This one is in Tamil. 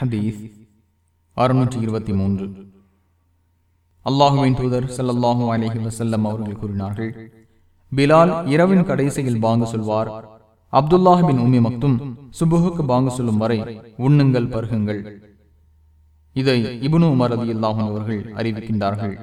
ஹதீஸ் அறுநூற்றி இருபத்தி மூன்று. அல்லாஹுவின் தூதர் செல்லல்லாஹு அலஹி வசல்லம் அவர்கள் கூறினார்கள் பிலால் இரவின் கடைசியில் பாங்கு சொல்வார் அப்துல்லாஹின் உமி மக்தும் சுபுகுக்கு பாங்கு சொல்லும் வரை உண்ணுங்கள் பருகுங்கள். இதை இபுனு உமர் ரலியல்லாஹு அவர்கள் அறிவிக்கின்றார்கள்.